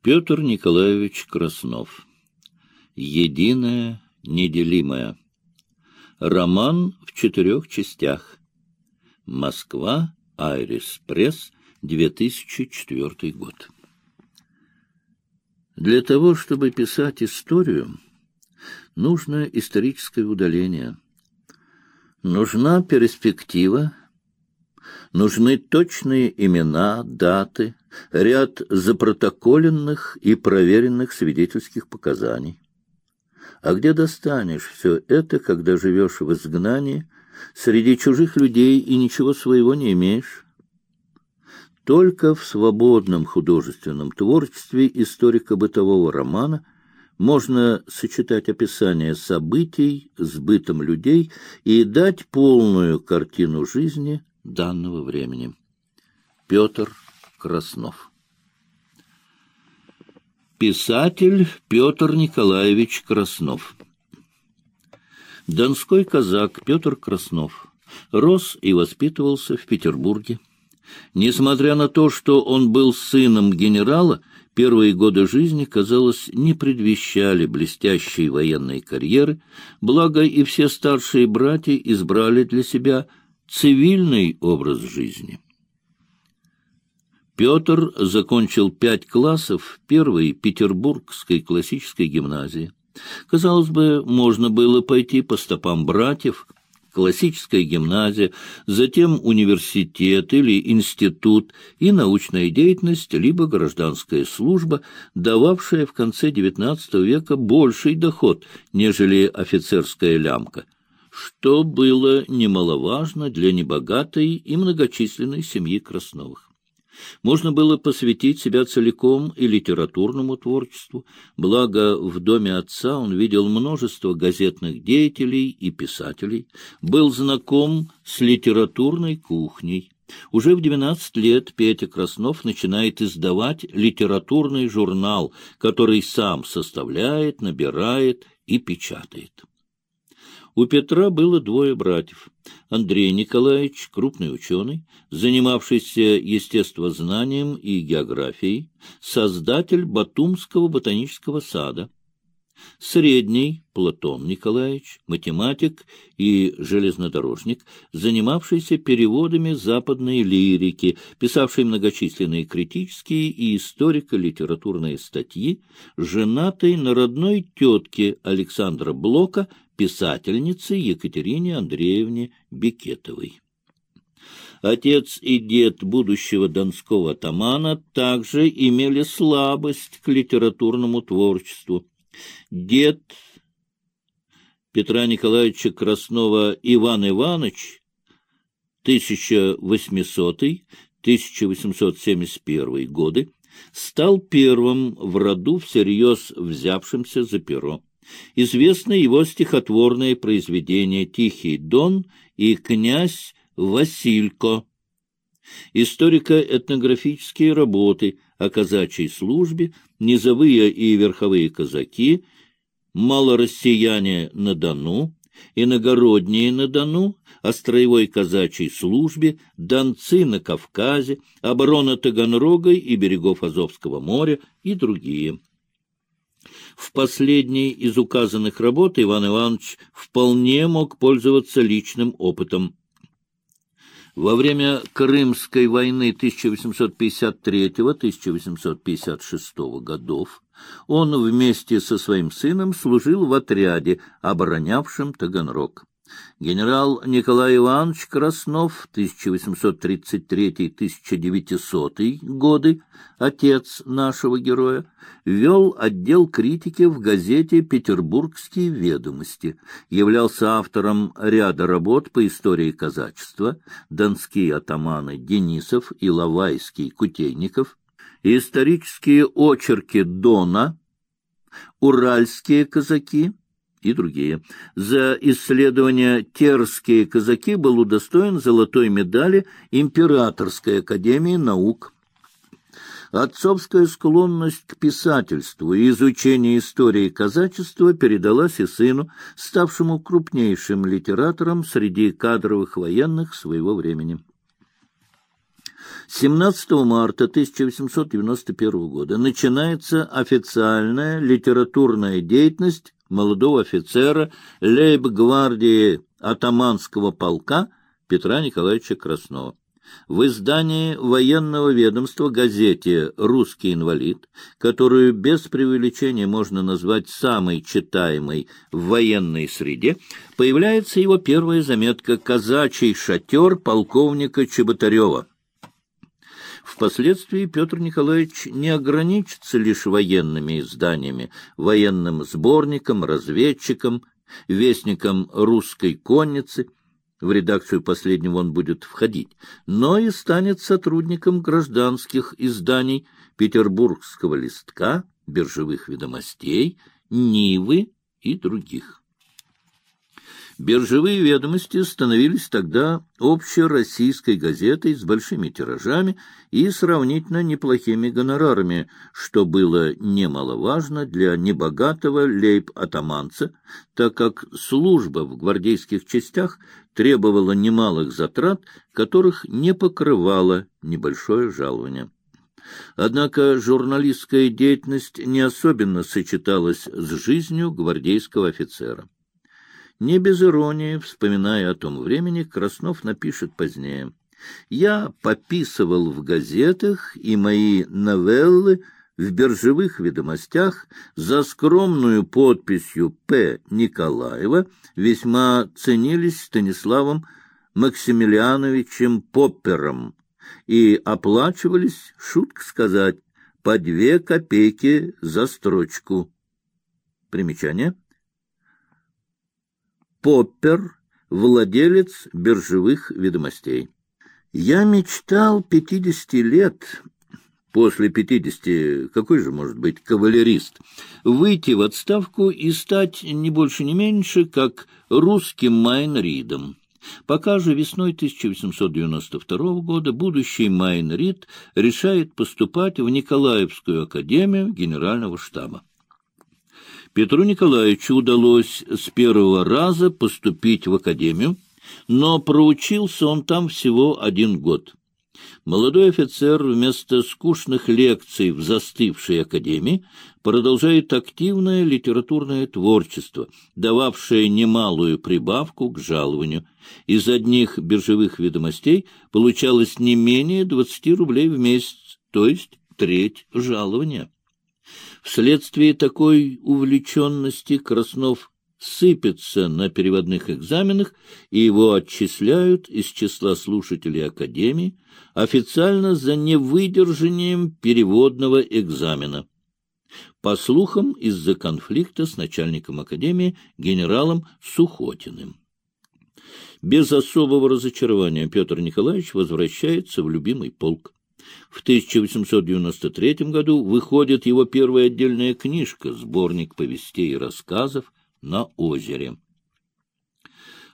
Петр Николаевич Краснов. Единое, неделимое. Роман в четырех частях. Москва, Айрис Пресс, 2004 год. Для того, чтобы писать историю, нужно историческое удаление. Нужна перспектива, нужны точные имена, даты, ряд запротоколенных и проверенных свидетельских показаний. А где достанешь все это, когда живешь в изгнании, среди чужих людей и ничего своего не имеешь? Только в свободном художественном творчестве историка бытового романа можно сочетать описание событий с бытом людей и дать полную картину жизни данного времени. Петр Краснов Писатель Петр Николаевич Краснов Донской казак Петр Краснов рос и воспитывался в Петербурге. Несмотря на то, что он был сыном генерала, первые годы жизни, казалось, не предвещали блестящей военной карьеры, благо и все старшие братья избрали для себя цивильный образ жизни. Петр закончил пять классов первой Петербургской классической гимназии. Казалось бы, можно было пойти по стопам братьев, классическая гимназия, затем университет или институт и научная деятельность, либо гражданская служба, дававшая в конце XIX века больший доход, нежели офицерская лямка, что было немаловажно для небогатой и многочисленной семьи Красновых. Можно было посвятить себя целиком и литературному творчеству, благо в доме отца он видел множество газетных деятелей и писателей, был знаком с литературной кухней. Уже в 12 лет Петя Краснов начинает издавать литературный журнал, который сам составляет, набирает и печатает. У Петра было двое братьев. Андрей Николаевич, крупный ученый, занимавшийся естествознанием и географией, создатель Батумского ботанического сада. Средний Платон Николаевич, математик и железнодорожник, занимавшийся переводами западной лирики, писавший многочисленные критические и историко-литературные статьи, женатый на родной тетке Александра Блока, писательнице Екатерине Андреевне Бекетовой. Отец и дед будущего донского атамана также имели слабость к литературному творчеству. Дед Петра Николаевича Краснова Иван Иванович 1800-1871 годы стал первым в роду всерьез взявшимся за перо. Известно его стихотворное произведение «Тихий дон» и «Князь Василько». Историко-этнографические работы о казачьей службе, низовые и верховые казаки, малороссияне на Дону, иногородние на Дону, о строевой казачьей службе, донцы на Кавказе, оборона Таганрога и берегов Азовского моря и другие. В последней из указанных работ Иван Иванович вполне мог пользоваться личным опытом. Во время Крымской войны 1853-1856 годов он вместе со своим сыном служил в отряде, оборонявшем Таганрог. Генерал Николай Иванович Краснов, 1833-1900 годы, отец нашего героя, вел отдел критики в газете «Петербургские ведомости», являлся автором ряда работ по истории казачества, донские атаманы Денисов, и Иловайский, Кутейников, исторические очерки Дона, уральские казаки, и другие. За исследование «Терские казаки» был удостоен золотой медали Императорской академии наук. Отцовская склонность к писательству и изучению истории казачества передалась и сыну, ставшему крупнейшим литератором среди кадровых военных своего времени. 17 марта 1891 года начинается официальная литературная деятельность молодого офицера лейб-гвардии атаманского полка Петра Николаевича Краснова. В издании военного ведомства газете «Русский инвалид», которую без преувеличения можно назвать самой читаемой в военной среде, появляется его первая заметка «Казачий шатер полковника Чеботарева». Впоследствии Петр Николаевич не ограничится лишь военными изданиями, военным сборником, разведчиком, вестником русской конницы – в редакцию последнего он будет входить, но и станет сотрудником гражданских изданий Петербургского листка, биржевых ведомостей, Нивы и других. Биржевые ведомости становились тогда общероссийской газетой с большими тиражами и сравнительно неплохими гонорарами, что было немаловажно для небогатого лейб-атаманца, так как служба в гвардейских частях требовала немалых затрат, которых не покрывало небольшое жалование. Однако журналистская деятельность не особенно сочеталась с жизнью гвардейского офицера. Не без иронии, вспоминая о том времени, Краснов напишет позднее. «Я пописывал в газетах, и мои новеллы в биржевых ведомостях за скромную подписью П. Николаева весьма ценились Станиславом Максимилиановичем Поппером и оплачивались, шутка сказать, по две копейки за строчку. Примечание — Поппер, владелец биржевых ведомостей. Я мечтал пятидесяти лет, после пятидесяти, какой же может быть кавалерист, выйти в отставку и стать не больше не меньше, как русским Майнридом. Пока же весной 1892 года будущий Майнрид решает поступать в Николаевскую академию генерального штаба. Петру Николаевичу удалось с первого раза поступить в академию, но проучился он там всего один год. Молодой офицер вместо скучных лекций в застывшей академии продолжает активное литературное творчество, дававшее немалую прибавку к жалованию. Из одних биржевых ведомостей получалось не менее 20 рублей в месяц, то есть треть жалования. Вследствие такой увлеченности Краснов сыпется на переводных экзаменах, и его отчисляют из числа слушателей Академии официально за невыдержанием переводного экзамена. По слухам, из-за конфликта с начальником Академии генералом Сухотиным. Без особого разочарования Петр Николаевич возвращается в любимый полк. В 1893 году выходит его первая отдельная книжка, сборник повестей и рассказов «На озере».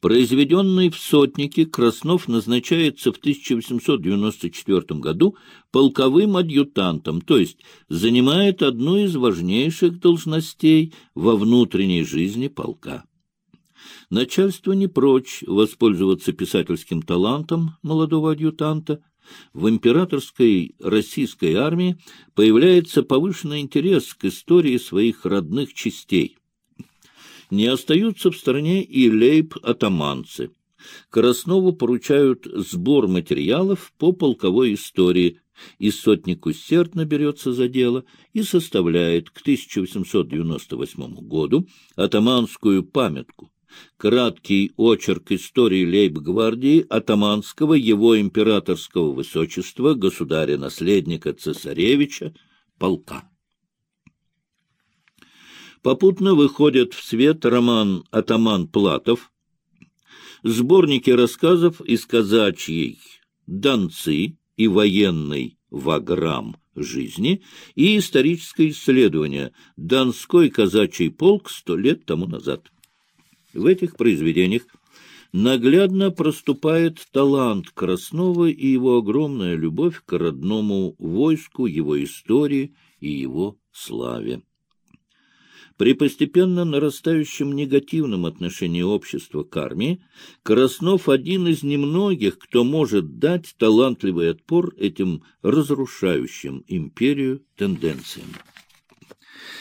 Произведенный в сотнике, Краснов назначается в 1894 году полковым адъютантом, то есть занимает одну из важнейших должностей во внутренней жизни полка. Начальство не прочь воспользоваться писательским талантом молодого адъютанта, в императорской российской армии появляется повышенный интерес к истории своих родных частей. Не остаются в стороне и лейб-атаманцы. Краснову поручают сбор материалов по полковой истории, и сотник усердно берется за дело и составляет к 1898 году атаманскую памятку, краткий очерк истории лейб-гвардии атаманского его императорского высочества, государя-наследника цесаревича, полка. Попутно выходит в свет роман «Атаман Платов», сборники рассказов из казачьей «Донцы» и военной «Ваграм» жизни и историческое исследование «Донской казачий полк сто лет тому назад». В этих произведениях наглядно проступает талант Краснова и его огромная любовь к родному войску, его истории и его славе. При постепенно нарастающем негативном отношении общества к армии Краснов один из немногих, кто может дать талантливый отпор этим разрушающим империю тенденциям.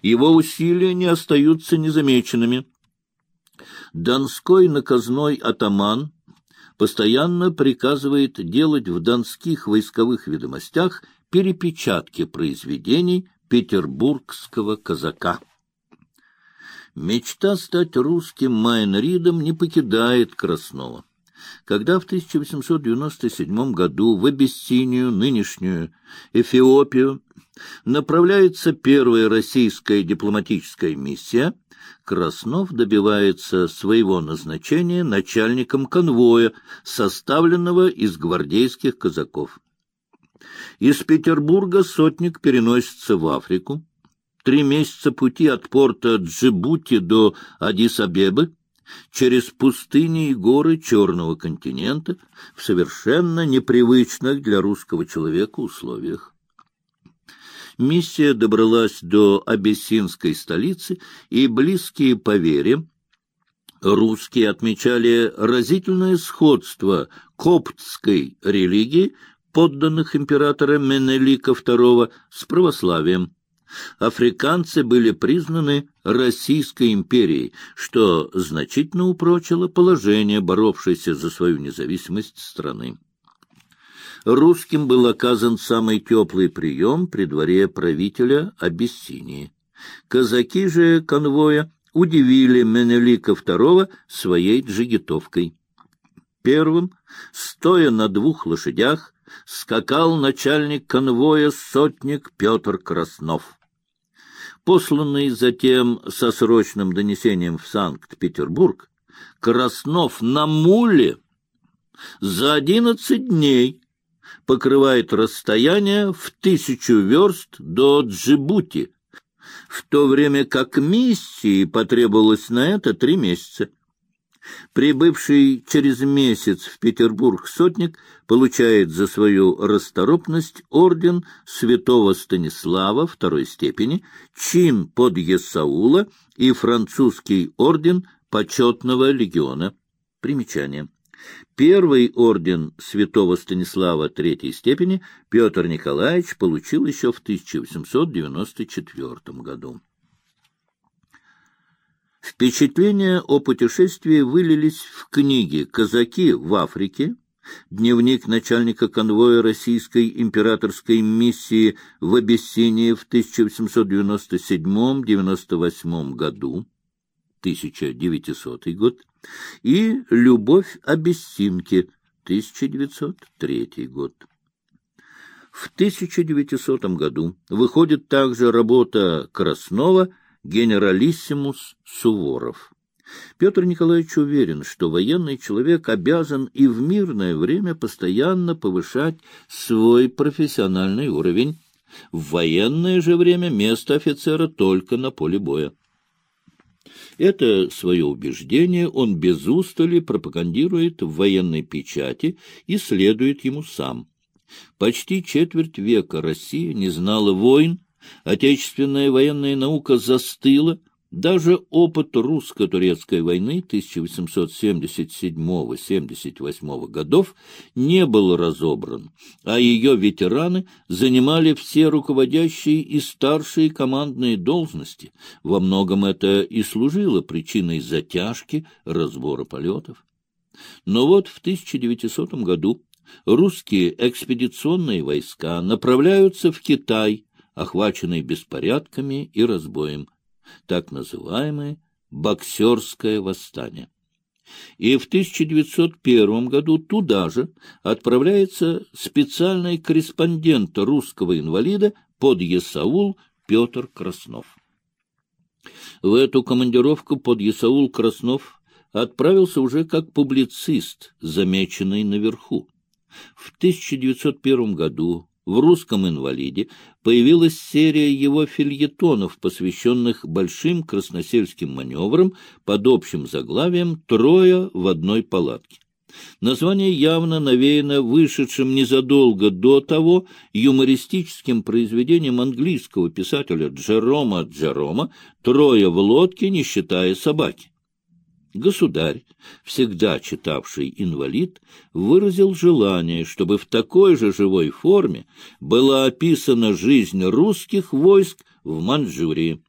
Его усилия не остаются незамеченными. Донской наказной атаман постоянно приказывает делать в донских войсковых ведомостях перепечатки произведений петербургского казака. Мечта стать русским Майнридом не покидает Краснова. Когда в 1897 году в Абиссинию, нынешнюю Эфиопию, направляется первая российская дипломатическая миссия, Краснов добивается своего назначения начальником конвоя, составленного из гвардейских казаков. Из Петербурга сотник переносится в Африку. Три месяца пути от порта Джибути до Адис-Абебы, через пустыни и горы Черного континента в совершенно непривычных для русского человека условиях. Миссия добралась до абиссинской столицы, и близкие по вере русские отмечали разительное сходство коптской религии подданных императора Менелика II с православием. Африканцы были признаны Российской империей, что значительно упрочило положение боровшейся за свою независимость страны. Русским был оказан самый теплый прием при дворе правителя Абиссинии. Казаки же конвоя удивили Менелика II своей джигитовкой. Первым, стоя на двух лошадях, скакал начальник конвоя сотник Петр Краснов. Посланный затем со срочным донесением в Санкт-Петербург, Краснов на муле за одиннадцать дней покрывает расстояние в тысячу верст до Джибути, в то время как миссии потребовалось на это три месяца. Прибывший через месяц в Петербург сотник получает за свою расторопность орден святого Станислава второй степени, чин под Есаула и французский орден почетного легиона. Примечание. Первый орден святого Станислава третьей степени Петр Николаевич получил еще в 1894 году. Впечатления о путешествии вылились в книги «Казаки в Африке», дневник начальника конвоя российской императорской миссии в Абиссинии в 1897-98 году, 1900 год, и «Любовь Абиссинки», 1903 год. В 1900 году выходит также работа Краснова «Генералиссимус Суворов». Петр Николаевич уверен, что военный человек обязан и в мирное время постоянно повышать свой профессиональный уровень. В военное же время место офицера только на поле боя. Это свое убеждение он без устали пропагандирует в военной печати и следует ему сам. Почти четверть века Россия не знала войн, отечественная военная наука застыла, даже опыт русско-турецкой войны 1877-78 годов не был разобран, а ее ветераны занимали все руководящие и старшие командные должности. Во многом это и служило причиной затяжки разбора полетов. Но вот в 1900 году русские экспедиционные войска направляются в Китай, охваченный беспорядками и разбоем так называемое «боксерское восстание». И в 1901 году туда же отправляется специальный корреспондент русского инвалида под Есаул Петр Краснов. В эту командировку под Есаул Краснов отправился уже как публицист, замеченный наверху. В 1901 году в «Русском инвалиде» появилась серия его фильетонов, посвященных большим красносельским маневрам под общим заглавием «Трое в одной палатке». Название явно навеяно вышедшим незадолго до того юмористическим произведением английского писателя Джерома Джерома «Трое в лодке, не считая собаки». Государь, всегда читавший «Инвалид», выразил желание, чтобы в такой же живой форме была описана жизнь русских войск в Манчжурии.